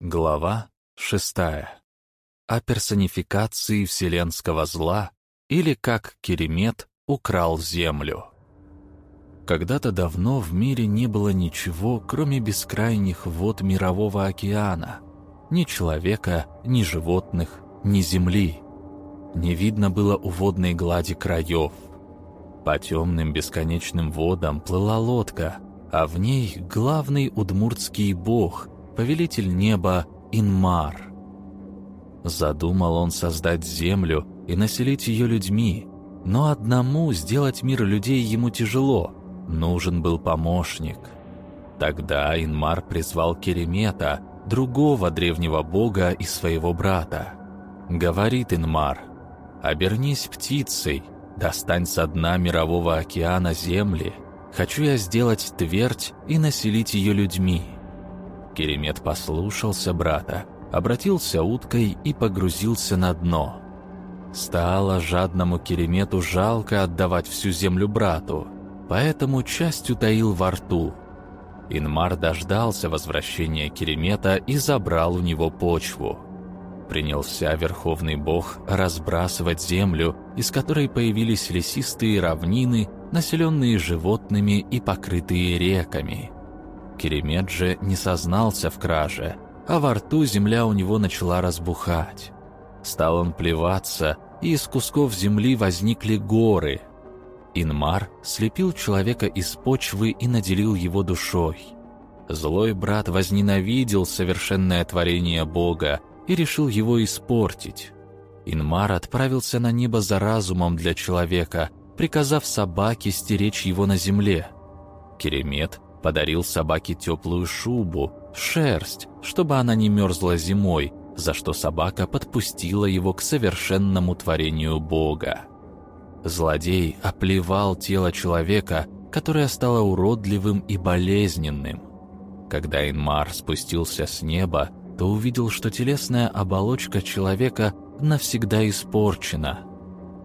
Глава шестая. О персонификации вселенского зла или как Керемет украл землю. Когда-то давно в мире не было ничего, кроме бескрайних вод мирового океана. Ни человека, ни животных, ни земли. Не видно было у водной глади краев. По темным бесконечным водам плыла лодка, а в ней главный удмуртский бог, повелитель неба Инмар. Задумал он создать землю и населить ее людьми, но одному сделать мир людей ему тяжело, нужен был помощник. Тогда Инмар призвал Керемета, другого древнего бога и своего брата. Говорит Инмар, «Обернись птицей, достань со дна мирового океана земли, хочу я сделать твердь и населить ее людьми». Керемет послушался брата, обратился уткой и погрузился на дно. Стало жадному Керемету жалко отдавать всю землю брату, поэтому часть утаил во рту. Инмар дождался возвращения Керемета и забрал у него почву. Принялся Верховный Бог разбрасывать землю, из которой появились лесистые равнины, населенные животными и покрытые реками. Керемет же не сознался в краже, а во рту земля у него начала разбухать. Стал он плеваться, и из кусков земли возникли горы. Инмар слепил человека из почвы и наделил его душой. Злой брат возненавидел совершенное творение Бога и решил его испортить. Инмар отправился на небо за разумом для человека, приказав собаке стеречь его на земле. Керемет подарил собаке теплую шубу, шерсть, чтобы она не мерзла зимой, за что собака подпустила его к совершенному творению Бога. Злодей оплевал тело человека, которое стало уродливым и болезненным. Когда Инмар спустился с неба, то увидел, что телесная оболочка человека навсегда испорчена.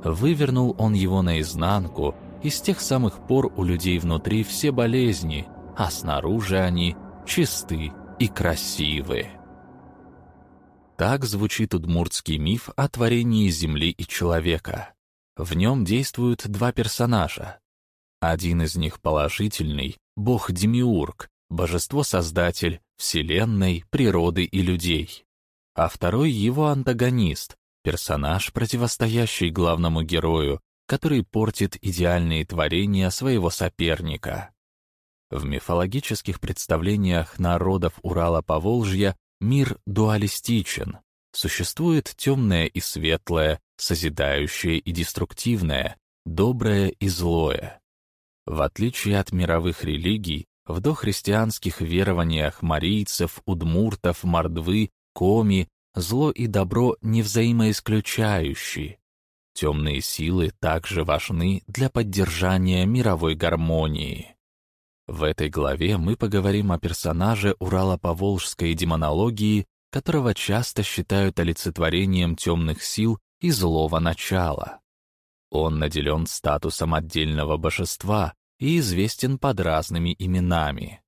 Вывернул он его наизнанку, и с тех самых пор у людей внутри все болезни, а снаружи они чисты и красивы. Так звучит удмуртский миф о творении Земли и человека. В нем действуют два персонажа. Один из них положительный, бог Демиург, божество-создатель Вселенной, природы и людей. А второй его антагонист, персонаж, противостоящий главному герою, который портит идеальные творения своего соперника. В мифологических представлениях народов Урала-Поволжья мир дуалистичен. Существует темное и светлое, созидающее и деструктивное, доброе и злое. В отличие от мировых религий, в дохристианских верованиях марийцев, удмуртов, мордвы, коми зло и добро не взаимоисключающие. Темные силы также важны для поддержания мировой гармонии. В этой главе мы поговорим о персонаже Урало-Поволжской демонологии, которого часто считают олицетворением темных сил и злого начала. Он наделен статусом отдельного божества и известен под разными именами.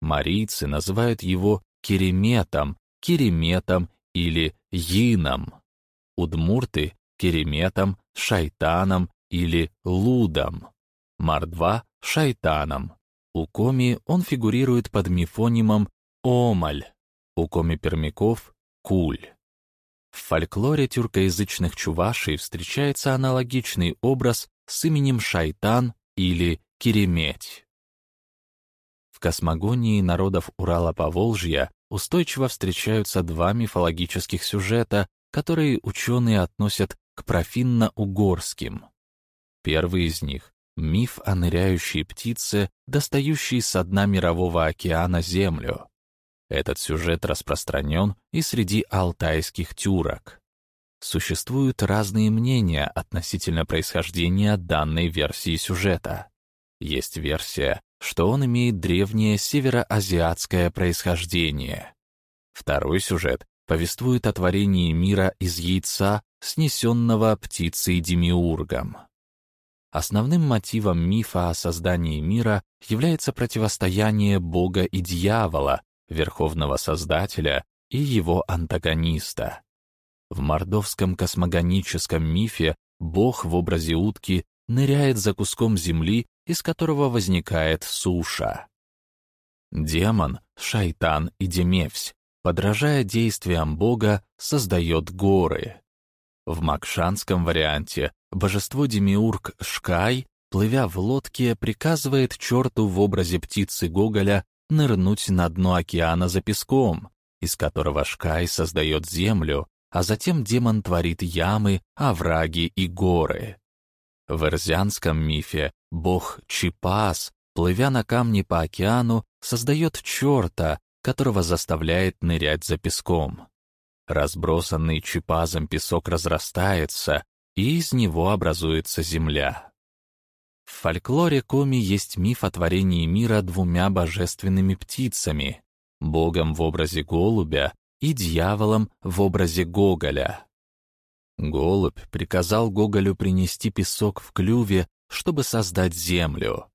Марийцы называют его Кереметом, Кереметом или Йином. Удмурты — Кереметом, Шайтаном или Лудом. Мордва — Шайтаном. У коми он фигурирует под мифонимом «омаль», у коми-пермяков — «куль». В фольклоре тюркоязычных чувашей встречается аналогичный образ с именем Шайтан или Кереметь. В космогонии народов Урала-Поволжья устойчиво встречаются два мифологических сюжета, которые ученые относят к профинно-угорским. Первый из них Миф о ныряющей птице, достающей со дна мирового океана землю. Этот сюжет распространен и среди алтайских тюрок. Существуют разные мнения относительно происхождения данной версии сюжета. Есть версия, что он имеет древнее североазиатское происхождение. Второй сюжет повествует о творении мира из яйца, снесенного птицей Демиургом. Основным мотивом мифа о создании мира является противостояние Бога и дьявола, Верховного Создателя и его антагониста. В мордовском космогоническом мифе бог в образе утки ныряет за куском земли, из которого возникает суша. Демон, шайтан и демевсь, подражая действиям бога, создает горы. В макшанском варианте божество Демиург Шкай, плывя в лодке, приказывает черту в образе птицы Гоголя нырнуть на дно океана за песком, из которого Шкай создает землю, а затем демон творит ямы, овраги и горы. В эрзианском мифе бог Чипас, плывя на камне по океану, создает черта, которого заставляет нырять за песком. Разбросанный Чипазом песок разрастается, и из него образуется земля. В фольклоре Коми есть миф о творении мира двумя божественными птицами — богом в образе голубя и дьяволом в образе Гоголя. Голубь приказал Гоголю принести песок в клюве, чтобы создать землю.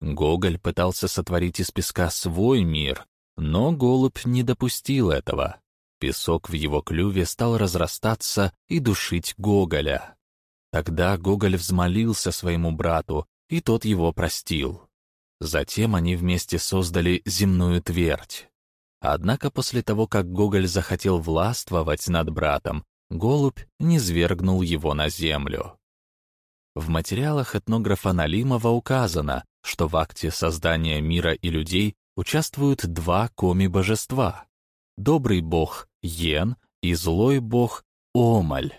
Гоголь пытался сотворить из песка свой мир, но голубь не допустил этого. Песок в его клюве стал разрастаться и душить Гоголя. Тогда Гоголь взмолился своему брату, и тот его простил. Затем они вместе создали земную твердь. Однако после того, как Гоголь захотел властвовать над братом, голубь низвергнул его на землю. В материалах этнографа Налимова указано, что в акте создания мира и людей участвуют два коми-божества — добрый бог Йен и злой бог Омаль.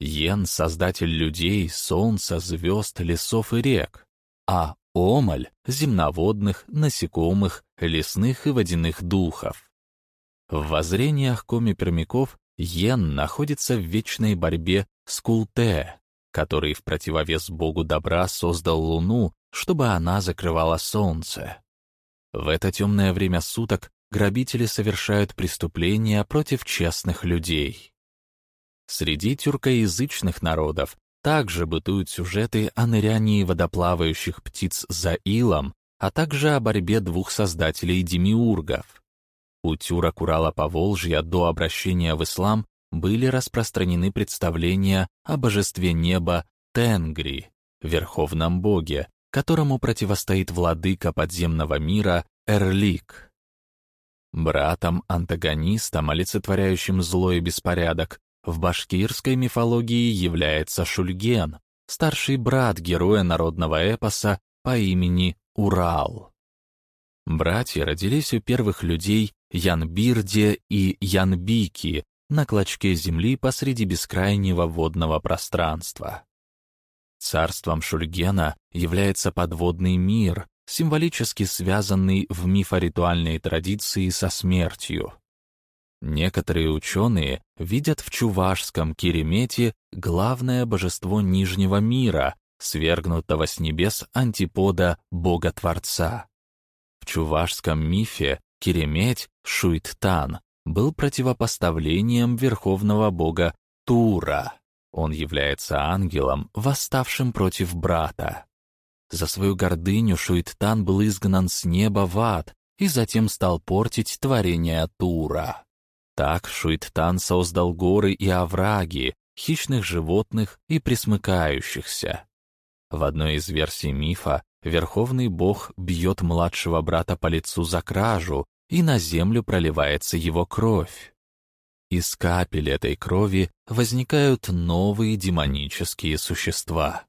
Йен — создатель людей, солнца, звезд, лесов и рек, а Омаль — земноводных, насекомых, лесных и водяных духов. В воззрениях коми-пермяков Йен находится в вечной борьбе с Култе, который в противовес богу добра создал Луну, чтобы она закрывала солнце. В это темное время суток грабители совершают преступления против честных людей. Среди тюркоязычных народов также бытуют сюжеты о нырянии водоплавающих птиц за илом, а также о борьбе двух создателей демиургов. У тюрок Урала Поволжья до обращения в ислам были распространены представления о божестве неба Тенгри, верховном боге, которому противостоит владыка подземного мира Эрлик. Братом-антагонистом, олицетворяющим зло и беспорядок, в башкирской мифологии является Шульген, старший брат героя народного эпоса по имени Урал. Братья родились у первых людей Янбирде и Янбики на клочке земли посреди бескрайнего водного пространства. Царством Шульгена является подводный мир, символически связанный в мифоритуальной традиции со смертью. Некоторые ученые видят в чувашском Керемете главное божество Нижнего мира, свергнутого с небес антипода Бога-Творца. В чувашском мифе Кереметь, Шуйттан, был противопоставлением верховного бога Тура. Он является ангелом, восставшим против брата. За свою гордыню Шуйттан был изгнан с неба в ад и затем стал портить творение Тура. Так Шуйттан создал горы и овраги, хищных животных и присмыкающихся. В одной из версий мифа верховный бог бьет младшего брата по лицу за кражу, и на землю проливается его кровь. Из капель этой крови возникают новые демонические существа.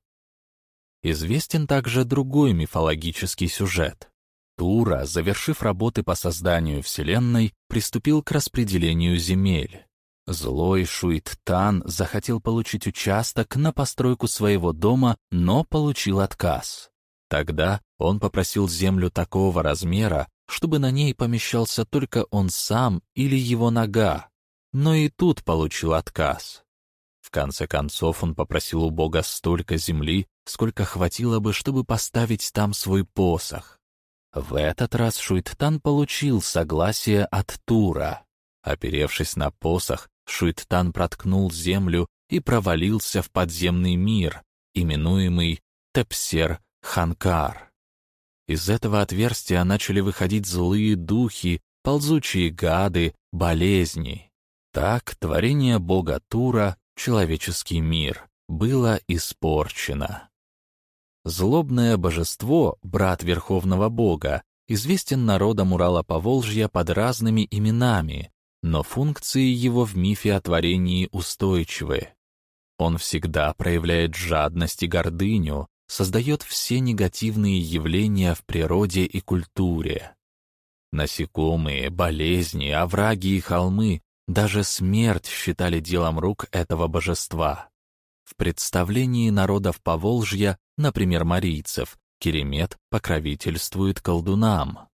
Известен также другой мифологический сюжет. Тура, завершив работы по созданию Вселенной, приступил к распределению земель. Злой Шуит-Тан захотел получить участок на постройку своего дома, но получил отказ. Тогда он попросил землю такого размера, чтобы на ней помещался только он сам или его нога, но и тут получил отказ. В конце концов он попросил у Бога столько земли, сколько хватило бы, чтобы поставить там свой посох. В этот раз Шуйттан получил согласие от Тура. Оперевшись на посох, Шуйттан проткнул землю и провалился в подземный мир, именуемый Тепсер-Ханкар. Из этого отверстия начали выходить злые духи, ползучие гады, болезни. Так творение бога Тура, человеческий мир, было испорчено. Злобное божество, брат Верховного Бога, известен народам Урала-Поволжья под разными именами, но функции его в мифе о творении устойчивы. Он всегда проявляет жадность и гордыню, создает все негативные явления в природе и культуре. Насекомые, болезни, овраги и холмы, даже смерть считали делом рук этого божества. В представлении народов Поволжья, например, марийцев, Керемет покровительствует колдунам.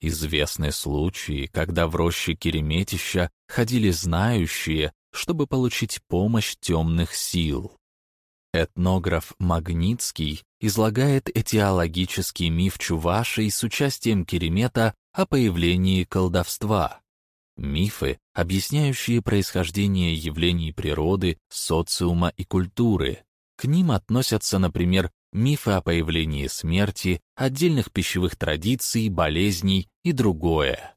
Известны случаи, когда в роще Кереметища ходили знающие, чтобы получить помощь темных сил. Этнограф Магнитский излагает этиологический миф Чувашей с участием Керемета о появлении колдовства. Мифы, объясняющие происхождение явлений природы, социума и культуры. К ним относятся, например, мифы о появлении смерти, отдельных пищевых традиций, болезней и другое.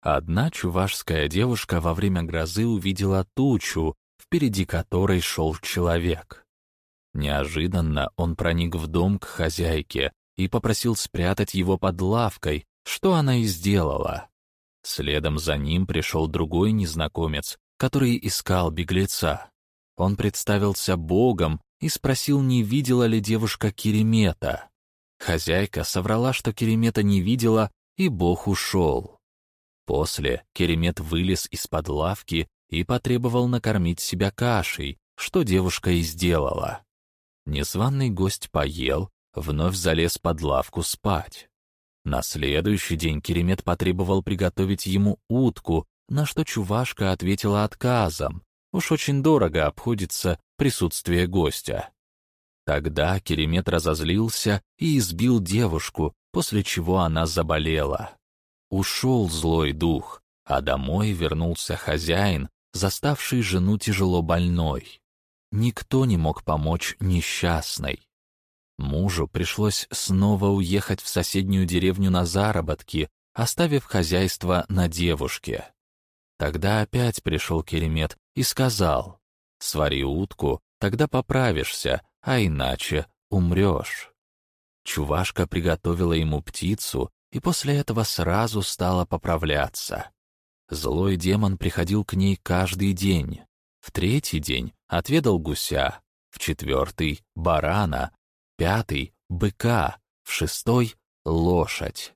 Одна чувашская девушка во время грозы увидела тучу, впереди которой шел человек. Неожиданно он проник в дом к хозяйке и попросил спрятать его под лавкой, что она и сделала. Следом за ним пришел другой незнакомец, который искал беглеца. Он представился богом и спросил, не видела ли девушка Керемета. Хозяйка соврала, что Керемета не видела, и бог ушел. После Керемет вылез из-под лавки и потребовал накормить себя кашей, что девушка и сделала. Незваный гость поел, вновь залез под лавку спать. На следующий день Керемет потребовал приготовить ему утку, на что чувашка ответила отказом. Уж очень дорого обходится присутствие гостя. Тогда Керемет разозлился и избил девушку, после чего она заболела. Ушел злой дух, а домой вернулся хозяин, заставший жену тяжело больной. Никто не мог помочь несчастной. Мужу пришлось снова уехать в соседнюю деревню на заработки, оставив хозяйство на девушке. Тогда опять пришел Керемет и сказал, «Свари утку, тогда поправишься, а иначе умрешь». Чувашка приготовила ему птицу и после этого сразу стала поправляться. Злой демон приходил к ней каждый день. В третий день отведал гуся, в четвертый — барана, пятый — быка, в шестой — лошадь.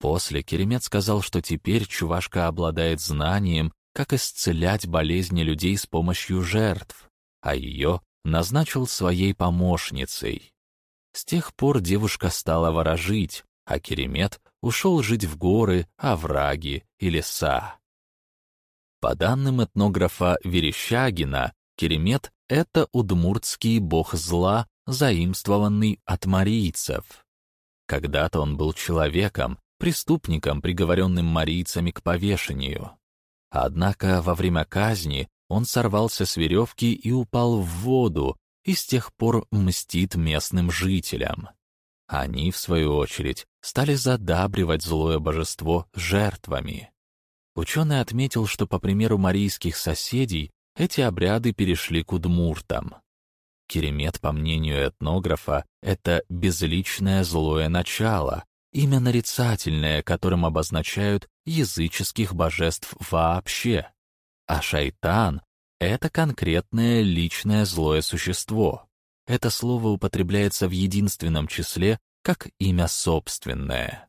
После Керемет сказал, что теперь чувашка обладает знанием, как исцелять болезни людей с помощью жертв, а ее назначил своей помощницей. С тех пор девушка стала ворожить, а Керемет ушел жить в горы, овраги и леса. По данным этнографа Верещагина, Керемет — это удмуртский бог зла, заимствованный от марийцев. Когда-то он был человеком, преступником, приговоренным марийцами к повешению. Однако во время казни он сорвался с веревки и упал в воду, и с тех пор мстит местным жителям. Они, в свою очередь, стали задабривать злое божество жертвами. Ученый отметил, что, по примеру марийских соседей, эти обряды перешли к удмуртам. Керемет, по мнению этнографа, это безличное злое начало, имя нарицательное, которым обозначают языческих божеств вообще. А шайтан — это конкретное личное злое существо. Это слово употребляется в единственном числе как имя собственное.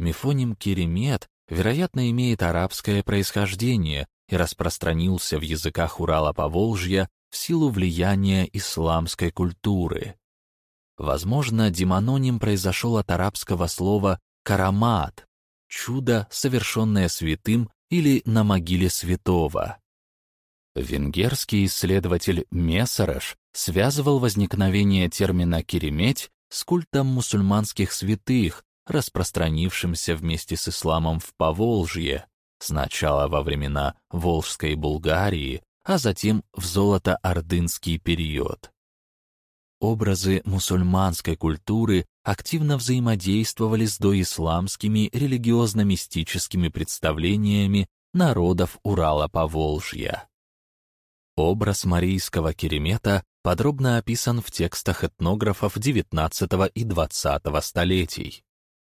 Мифоним Керемет, вероятно, имеет арабское происхождение и распространился в языках Урала-Поволжья в силу влияния исламской культуры. Возможно, демононим произошел от арабского слова «карамат» — чудо, совершенное святым или на могиле святого. Венгерский исследователь Мессереш связывал возникновение термина «кереметь» с культом мусульманских святых, распространившимся вместе с исламом в Поволжье, сначала во времена Волжской Булгарии, а затем в золото-ордынский период. образы мусульманской культуры активно взаимодействовали с доисламскими религиозно-мистическими представлениями народов Урала-Поволжья. Образ марийского керемета подробно описан в текстах этнографов XIX и XX столетий.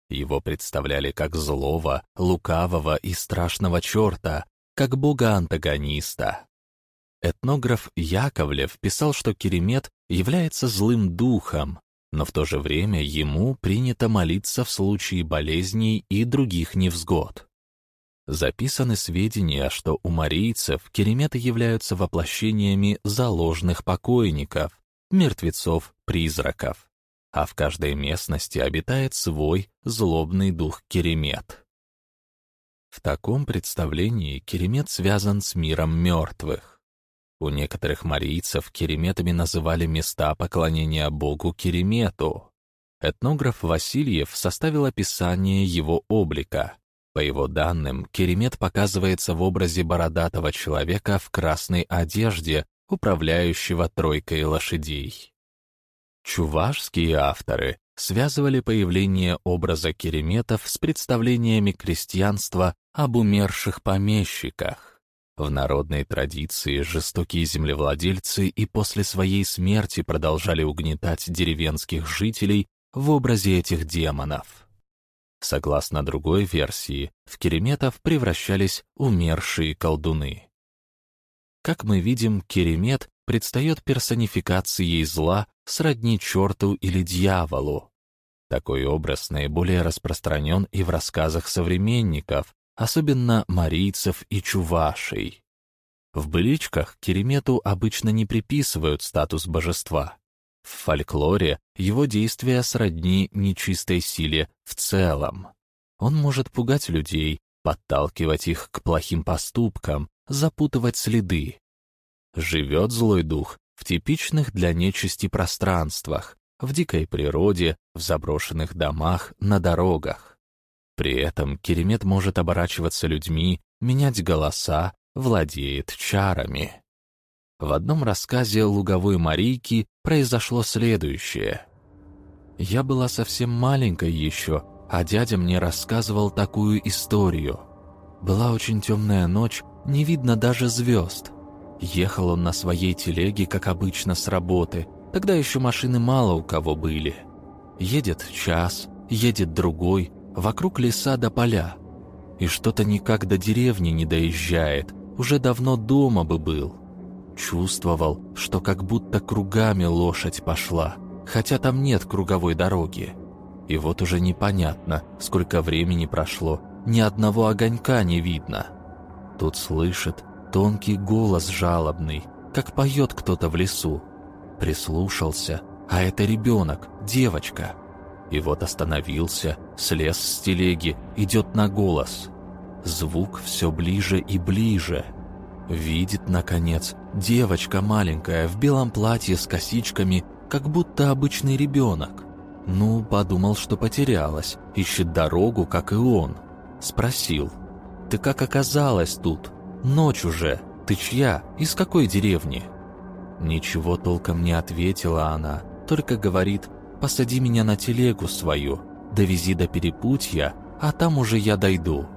Его представляли как злого, лукавого и страшного черта, как бога-антагониста. Этнограф Яковлев писал, что Керемет является злым духом, но в то же время ему принято молиться в случае болезней и других невзгод. Записаны сведения, что у марийцев кереметы являются воплощениями заложных покойников, мертвецов, призраков а в каждой местности обитает свой злобный дух Керемет. В таком представлении Керемет связан с миром мертвых. У некоторых марийцев Кереметами называли места поклонения богу Керемету. Этнограф Васильев составил описание его облика. По его данным, Керемет показывается в образе бородатого человека в красной одежде, управляющего тройкой лошадей. Чувашские авторы связывали появление образа кереметов с представлениями крестьянства об умерших помещиках. В народной традиции жестокие землевладельцы и после своей смерти продолжали угнетать деревенских жителей в образе этих демонов. Согласно другой версии, в кереметов превращались умершие колдуны. Как мы видим, керемет предстает персонификацией зла сродни черту или дьяволу. Такой образ наиболее распространен и в рассказах современников, особенно марийцев и чувашей. В быличках Керемету обычно не приписывают статус божества. В фольклоре его действия сродни нечистой силе в целом. Он может пугать людей, подталкивать их к плохим поступкам, запутывать следы. Живет злой дух в типичных для нечисти пространствах, в дикой природе, в заброшенных домах, на дорогах. При этом Керемет может оборачиваться людьми, менять голоса, владеет чарами. В одном рассказе «Луговой Марийки» произошло следующее. «Я была совсем маленькой еще, а дядя мне рассказывал такую историю. Была очень темная ночь, не видно даже звезд. Ехал он на своей телеге, как обычно, с работы. Тогда еще машины мало у кого были. Едет час, едет другой, вокруг леса до поля. И что-то никак до деревни не доезжает, уже давно дома бы был. Чувствовал, что как будто кругами лошадь пошла, хотя там нет круговой дороги. И вот уже непонятно, сколько времени прошло, ни одного огонька не видно. Тут слышит, Тонкий голос жалобный, как поет кто-то в лесу. Прислушался, а это ребенок, девочка. И вот остановился, слез с телеги, идет на голос. Звук все ближе и ближе. Видит, наконец, девочка маленькая в белом платье с косичками, как будто обычный ребенок. Ну, подумал, что потерялась, ищет дорогу, как и он. Спросил, «Ты как оказалась тут?» Ночь уже. Ты чья? Из какой деревни?» Ничего толком не ответила она, только говорит «Посади меня на телегу свою, довези до перепутья, а там уже я дойду».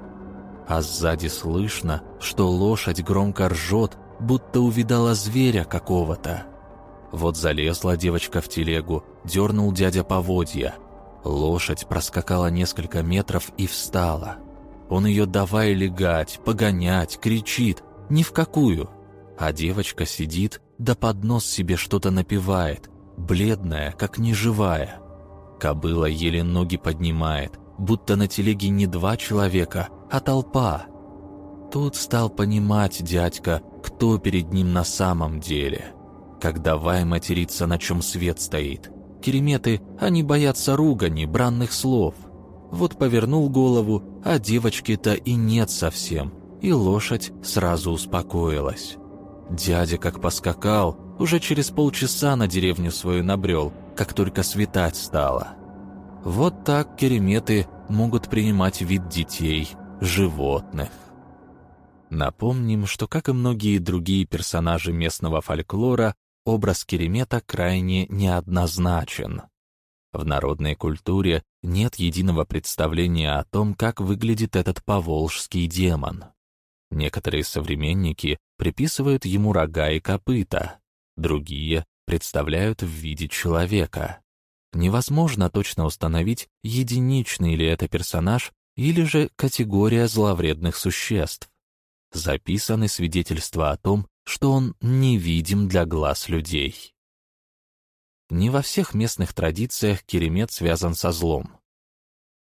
А сзади слышно, что лошадь громко ржет, будто увидала зверя какого-то. Вот залезла девочка в телегу, дернул дядя поводья. Лошадь проскакала несколько метров и встала. Он ее давай легать, погонять, кричит, ни в какую. А девочка сидит, да под нос себе что-то напевает, бледная, как неживая. Кобыла еле ноги поднимает, будто на телеге не два человека, а толпа. Тут стал понимать дядька, кто перед ним на самом деле. Как давай материться, на чем свет стоит. Кереметы, они боятся ругани, бранных слов – вот повернул голову, а девочки-то и нет совсем, и лошадь сразу успокоилась. Дядя как поскакал, уже через полчаса на деревню свою набрел, как только светать стало. Вот так кереметы могут принимать вид детей, животных. Напомним, что, как и многие другие персонажи местного фольклора, образ Керемета крайне неоднозначен. В народной культуре нет единого представления о том, как выглядит этот поволжский демон. Некоторые современники приписывают ему рога и копыта, другие представляют в виде человека. Невозможно точно установить, единичный ли это персонаж или же категория зловредных существ. Записаны свидетельства о том, что он невидим для глаз людей. Не во всех местных традициях Керемет связан со злом.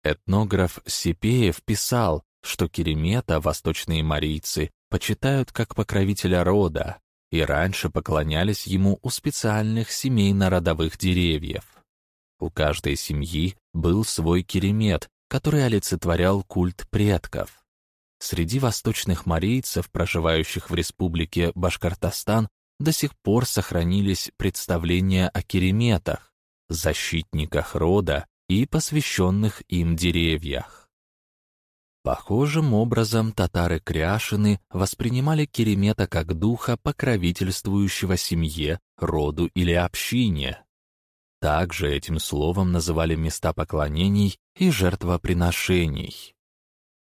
Этнограф Сипеев писал, что Керемета восточные марийцы почитают как покровителя рода и раньше поклонялись ему у специальных семейно-родовых деревьев. У каждой семьи был свой Керемет, который олицетворял культ предков. Среди восточных марийцев, проживающих в республике Башкортостан, до сих пор сохранились представления о кереметах, защитниках рода и посвященных им деревьях. Похожим образом татары-кряшины воспринимали керемета как духа, покровительствующего семье, роду или общине. Также этим словом называли места поклонений и жертвоприношений.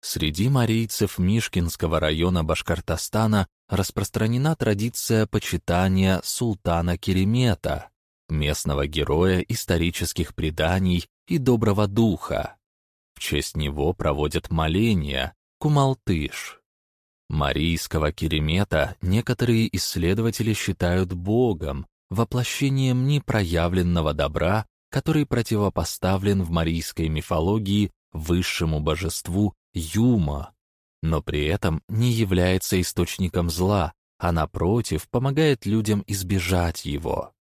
Среди марийцев Мишкинского района Башкортостана распространена традиция почитания султана Керемета, местного героя исторических преданий и доброго духа. В честь него проводят моления Кумалтыш. Марийского Керемета некоторые исследователи считают богом, воплощением непроявленного добра, который противопоставлен в марийской мифологии высшему божеству Юма, но при этом не является источником зла, а напротив помогает людям избежать его.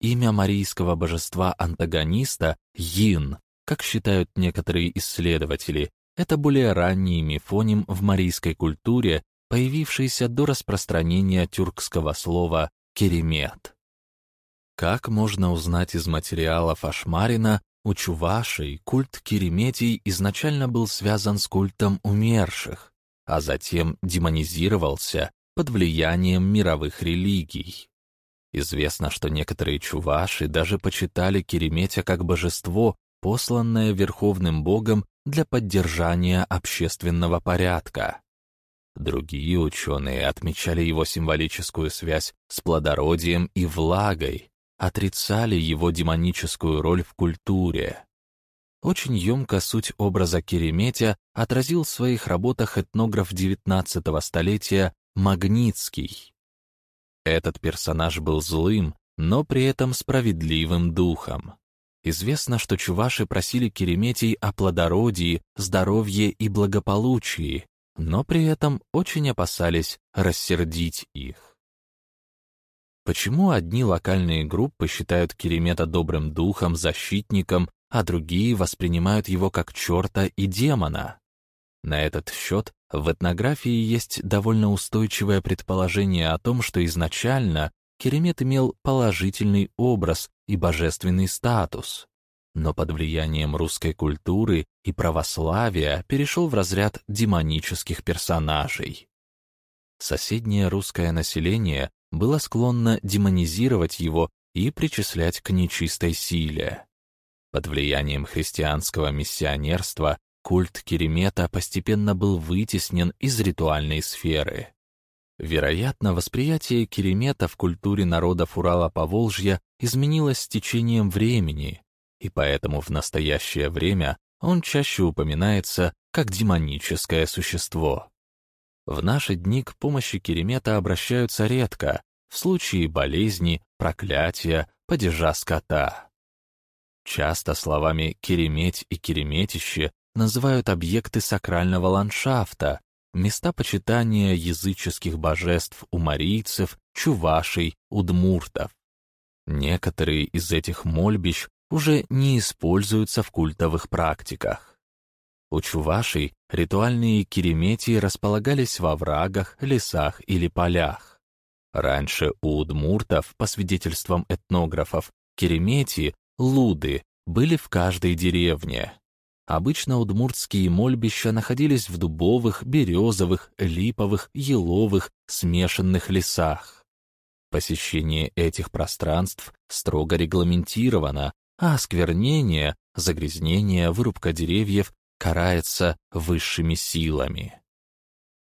Имя марийского божества-антагониста — Йин, как считают некоторые исследователи, это более ранний мифоним в марийской культуре, появившийся до распространения тюркского слова «керемет». Как можно узнать из материалов Ашмарина, у чувашей культ Кереметий изначально был связан с культом умерших, а затем демонизировался под влиянием мировых религий. Известно, что некоторые чуваши даже почитали Кереметя как божество, посланное верховным богом для поддержания общественного порядка. Другие ученые отмечали его символическую связь с плодородием и влагой, отрицали его демоническую роль в культуре. Очень емко суть образа Кереметя отразил в своих работах этнограф XIX столетия Магнитский. Этот персонаж был злым, но при этом справедливым духом. Известно, что чуваши просили Кереметий о плодородии, здоровье и благополучии, но при этом очень опасались рассердить их. Почему одни локальные группы считают Керемета добрым духом, защитником, а другие воспринимают его как черта и демона? На этот счет в этнографии есть довольно устойчивое предположение о том, что изначально Керемет имел положительный образ и божественный статус, но под влиянием русской культуры и православия перешел в разряд демонических персонажей. Соседнее русское население было склонно демонизировать его и причислять к нечистой силе. Под влиянием христианского миссионерства культ Керемета постепенно был вытеснен из ритуальной сферы. Вероятно, восприятие Керемета в культуре народов Урала-Поволжья изменилось с течением времени, и поэтому в настоящее время он чаще упоминается как демоническое существо. В наши дни к помощи Керемета обращаются редко, в случае болезни, проклятия, падежа скота. Часто словами «кереметь» и «кереметище» называют объекты сакрального ландшафта, места почитания языческих божеств у марийцев, чувашей, удмуртов. Некоторые из этих мольбищ уже не используются в культовых практиках. У чувашей ритуальные кереметии располагались во врагах, лесах или полях. Раньше у удмуртов, по свидетельствам этнографов, керемети, луды, были в каждой деревне. Обычно удмуртские мольбища находились в дубовых, березовых, липовых, еловых, смешанных лесах. Посещение этих пространств строго регламентировано, а осквернение, загрязнение, вырубка деревьев карается высшими силами.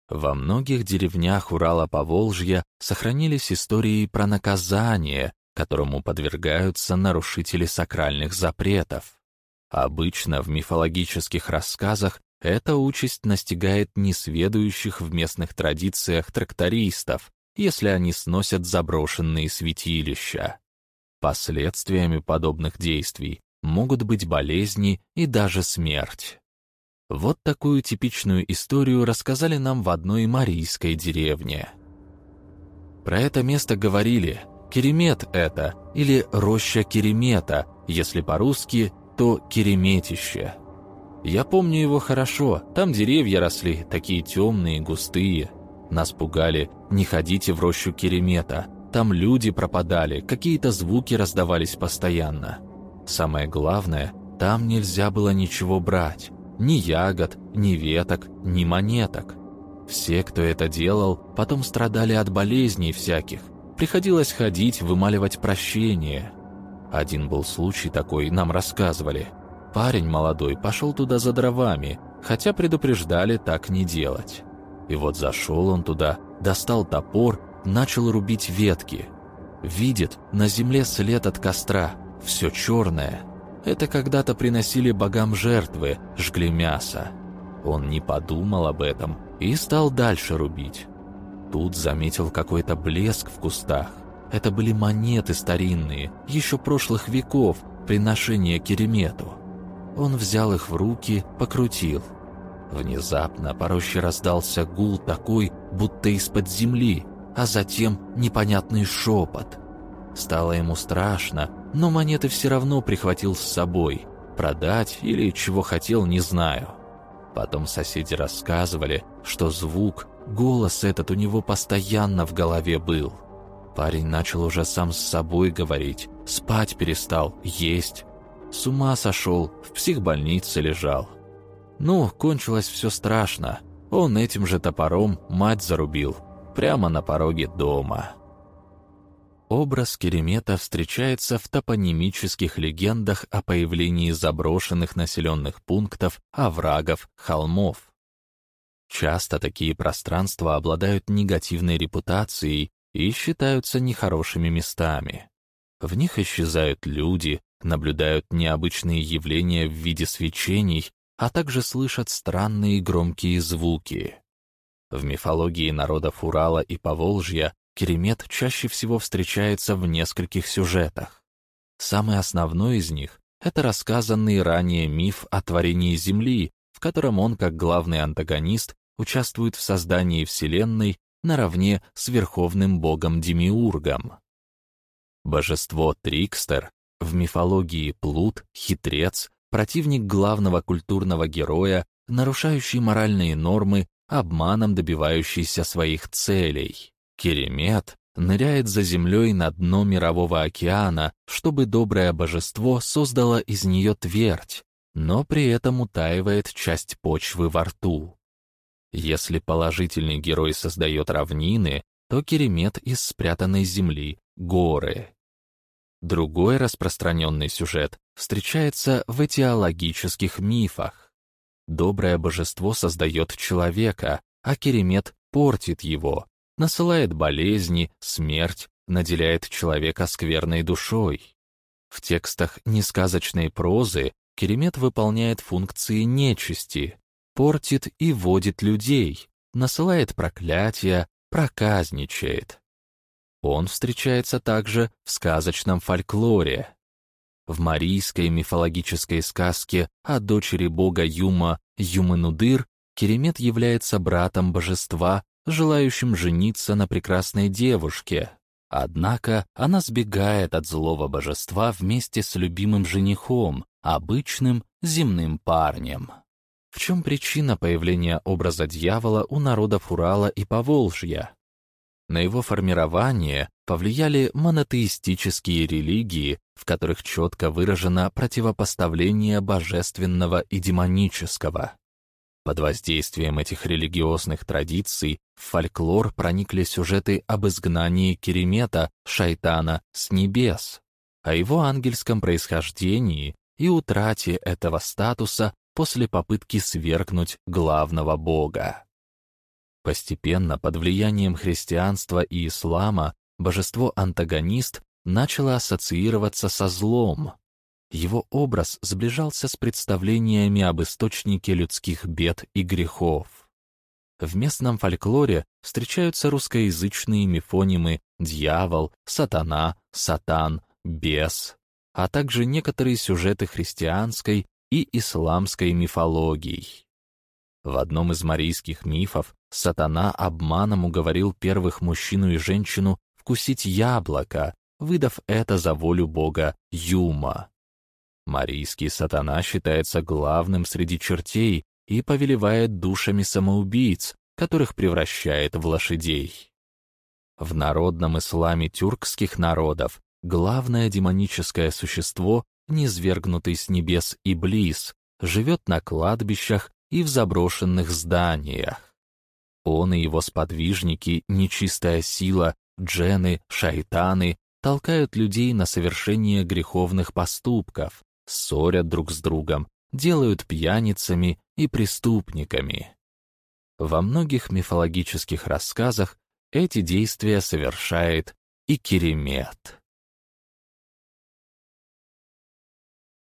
Во многих деревнях Урала-Поволжья сохранились истории про наказание, которому подвергаются нарушители сакральных запретов. Обычно в мифологических рассказах эта участь настигает несведущих в местных традициях трактористов, если они сносят заброшенные святилища. Последствиями подобных действий могут быть болезни и даже смерть. Вот такую типичную историю рассказали нам в одной марийской деревне. Про это место говорили «Керемет это» или «Роща Керемета», если по-русски, то «Кереметище». Я помню его хорошо, там деревья росли, такие темные, густые. Нас пугали «Не ходите в рощу Керемета», там люди пропадали, какие-то звуки раздавались постоянно. Самое главное, там нельзя было ничего брать. Ни ягод, ни веток, ни монеток. Все, кто это делал, потом страдали от болезней всяких. Приходилось ходить, вымаливать прощение. Один был случай такой, нам рассказывали. Парень молодой пошел туда за дровами, хотя предупреждали так не делать. И вот зашел он туда, достал топор, начал рубить ветки. Видит, на земле след от костра, все черное – это когда-то приносили богам жертвы, жгли мясо. Он не подумал об этом и стал дальше рубить. Тут заметил какой-то блеск в кустах. Это были монеты старинные, еще прошлых веков, приношения Керемету. Он взял их в руки, покрутил. Внезапно по роще раздался гул такой, будто из-под земли, а затем непонятный шепот. Стало ему страшно, но монеты все равно прихватил с собой. Продать или чего хотел, не знаю. Потом соседи рассказывали, что звук, голос этот у него постоянно в голове был. Парень начал уже сам с собой говорить, спать перестал, есть. С ума сошел, в психбольнице лежал. Ну, кончилось все страшно. Он этим же топором мать зарубил, прямо на пороге дома. Образ Керемета встречается в топонимических легендах о появлении заброшенных населенных пунктов, оврагов, холмов. Часто такие пространства обладают негативной репутацией и считаются нехорошими местами. В них исчезают люди, наблюдают необычные явления в виде свечений, а также слышат странные громкие звуки. В мифологии народов Урала и Поволжья Керемет чаще всего встречается в нескольких сюжетах. Самый основной из них — это рассказанный ранее миф о творении Земли, в котором он, как главный антагонист, участвует в создании Вселенной наравне с верховным богом Демиургом. Божество Трикстер, в мифологии Плут, хитрец, противник главного культурного героя, нарушающий моральные нормы, обманом добивающийся своих целей. Керемет ныряет за землей на дно мирового океана, чтобы доброе божество создало из нее твердь, но при этом утаивает часть почвы во рту. Если положительный герой создает равнины, то Керемет из спрятанной земли — горы. Другой распространенный сюжет встречается в этиологических мифах. Доброе божество создает человека, а Керемет портит его, насылает болезни, смерть, наделяет человека скверной душой. В текстах несказочной прозы Керемет выполняет функции нечисти, портит и водит людей, насылает проклятия, проказничает. Он встречается также в сказочном фольклоре. В марийской мифологической сказке о дочери бога Юма Юманудыр Керемет является братом божества желающим жениться на прекрасной девушке. Однако она сбегает от злого божества вместе с любимым женихом, обычным земным парнем. В чем причина появления образа дьявола у народов Урала и Поволжья? На его формирование повлияли монотеистические религии, в которых четко выражено противопоставление божественного и демонического. Под воздействием этих религиозных традиций в фольклор проникли сюжеты об изгнании Керемета, шайтана, с небес, о его ангельском происхождении и утрате этого статуса после попытки свергнуть главного бога. Постепенно, под влиянием христианства и ислама, божество-антагонист начало ассоциироваться со злом, его образ сближался с представлениями об источнике людских бед и грехов. В местном фольклоре встречаются русскоязычные мифонимы «дьявол», «сатана», «сатан», «бес», а также некоторые сюжеты христианской и исламской мифологий. В одном из марийских мифов сатана обманом уговорил первых мужчину и женщину вкусить яблоко, выдав это за волю бога Юма. Марийский сатана считается главным среди чертей и повелевает душами самоубийц, которых превращает в лошадей. В народном исламе тюркских народов главное демоническое существо, низвергнутый с небес Иблис, живет на кладбищах и в заброшенных зданиях. Он и его сподвижники, нечистая сила, джены, шайтаны, толкают людей на совершение греховных поступков, ссорят друг с другом, делают пьяницами и преступниками. Во многих мифологических рассказах эти действия совершает и Керемет.